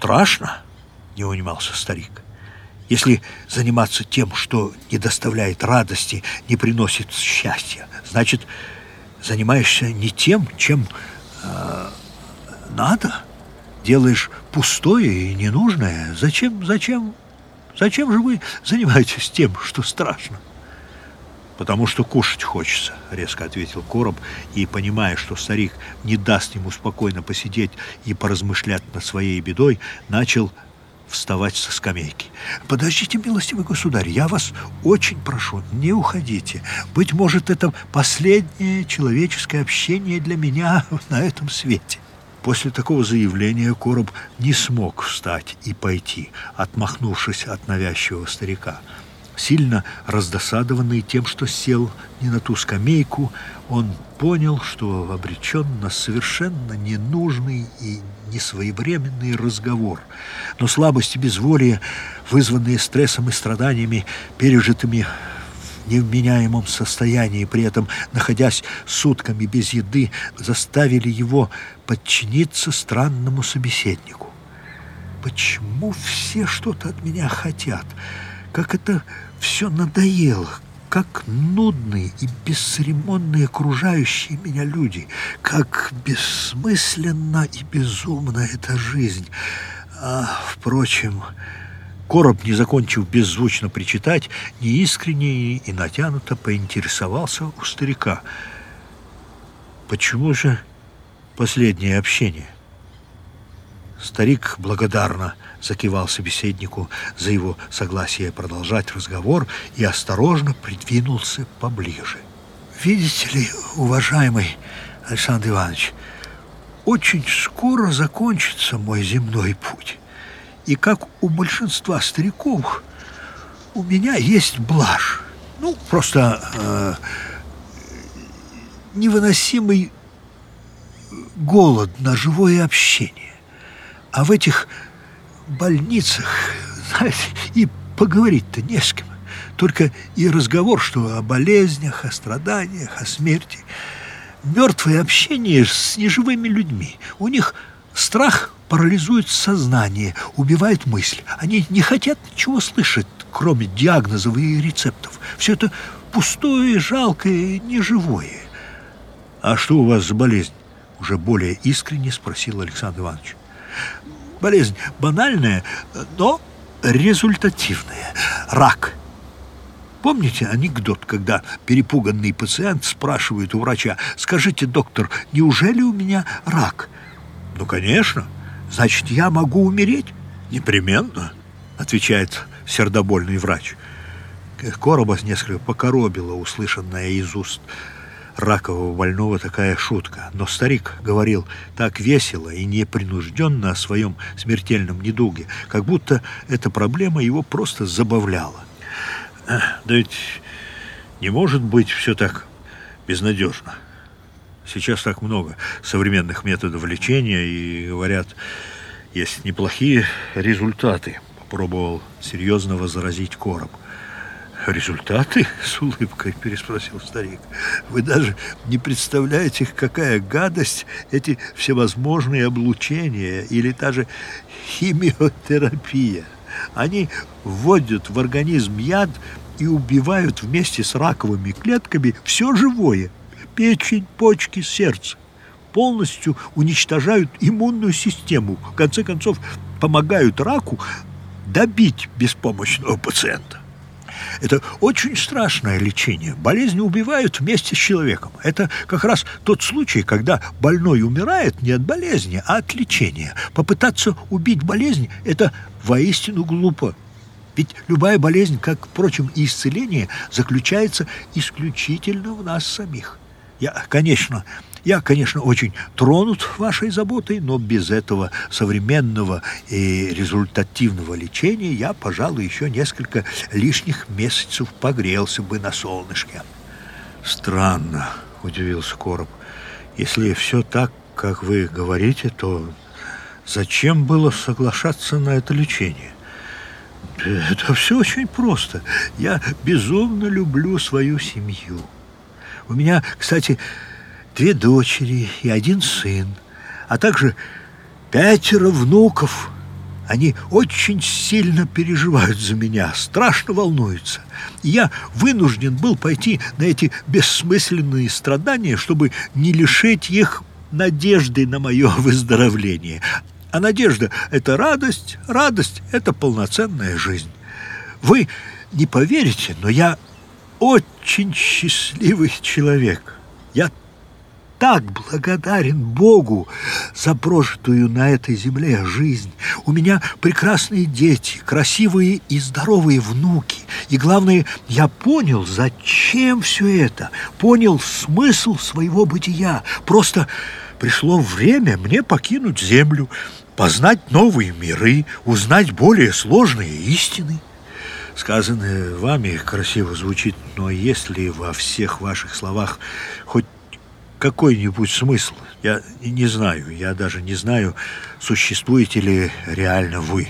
страшно?» — не унимался старик. «Если заниматься тем, что не доставляет радости, не приносит счастья, значит, занимаешься не тем, чем э, надо, делаешь пустое и ненужное. Зачем, зачем, зачем же вы занимаетесь тем, что страшно?» «Потому что кушать хочется», — резко ответил Короб, и, понимая, что старик не даст ему спокойно посидеть и поразмышлять над своей бедой, начал вставать со скамейки. «Подождите, милостивый государь, я вас очень прошу, не уходите. Быть может, это последнее человеческое общение для меня на этом свете». После такого заявления Короб не смог встать и пойти, отмахнувшись от навязчивого старика. Сильно раздосадованный тем, что сел не на ту скамейку, он понял, что обречен на совершенно ненужный и несвоевременный разговор. Но слабость и безволие, вызванные стрессом и страданиями, пережитыми в невменяемом состоянии, при этом находясь сутками без еды, заставили его подчиниться странному собеседнику. «Почему все что-то от меня хотят? Как это все надоело, как нудные и бесцеремонные окружающие меня люди, как бессмысленна и безумна эта жизнь. А, впрочем, Короб, не закончив беззвучно причитать, неискренне и натянуто поинтересовался у старика. Почему же последнее общение? Старик благодарно закивал собеседнику за его согласие продолжать разговор и осторожно придвинулся поближе. «Видите ли, уважаемый Александр Иванович, очень скоро закончится мой земной путь. И как у большинства стариков, у меня есть блажь. Ну, просто э, невыносимый голод на живое общение. А в этих больницах, знаете, и поговорить-то не с кем. Только и разговор, что о болезнях, о страданиях, о смерти. Мертвое общение с неживыми людьми. У них страх парализует сознание, убивает мысль. Они не хотят ничего слышать, кроме диагнозов и рецептов. Все это пустое, жалкое, неживое. «А что у вас за болезнь?» Уже более искренне спросил Александр Иванович. Болезнь банальная, но результативная. Рак. Помните анекдот, когда перепуганный пациент спрашивает у врача, «Скажите, доктор, неужели у меня рак?» «Ну, конечно. Значит, я могу умереть?» «Непременно», — отвечает сердобольный врач. Короба несколько покоробила услышанное из уст ракового больного такая шутка. Но старик говорил так весело и непринужденно о своем смертельном недуге, как будто эта проблема его просто забавляла. Да ведь не может быть все так безнадежно. Сейчас так много современных методов лечения, и, говорят, есть неплохие результаты. Попробовал серьезно возразить Короб. «Результаты?» — с улыбкой переспросил старик. «Вы даже не представляете, какая гадость эти всевозможные облучения или даже химиотерапия. Они вводят в организм яд и убивают вместе с раковыми клетками все живое – печень, почки, сердце. Полностью уничтожают иммунную систему, в конце концов помогают раку добить беспомощного пациента. Это очень страшное лечение. Болезни убивают вместе с человеком. Это как раз тот случай, когда больной умирает не от болезни, а от лечения. Попытаться убить болезнь – это воистину глупо. Ведь любая болезнь, как, впрочем, и исцеление, заключается исключительно в нас самих. Я, конечно, я, конечно, очень тронут вашей заботой, но без этого современного и результативного лечения я, пожалуй, еще несколько лишних месяцев погрелся бы на солнышке. Странно, удивился Короб. Если все так, как вы говорите, то зачем было соглашаться на это лечение? Это все очень просто. Я безумно люблю свою семью. У меня, кстати, две дочери и один сын, а также пятеро внуков. Они очень сильно переживают за меня, страшно волнуются. Я вынужден был пойти на эти бессмысленные страдания, чтобы не лишить их надежды на мое выздоровление. А надежда – это радость, радость – это полноценная жизнь. Вы не поверите, но я очень счастливый человек. Я так благодарен Богу за прожитую на этой земле жизнь. У меня прекрасные дети, красивые и здоровые внуки. И главное, я понял, зачем все это, понял смысл своего бытия. Просто пришло время мне покинуть землю, познать новые миры, узнать более сложные истины. Сказанное вами красиво звучит, но если во всех ваших словах хоть какой-нибудь смысл. Я не знаю, я даже не знаю, существуете ли реально вы.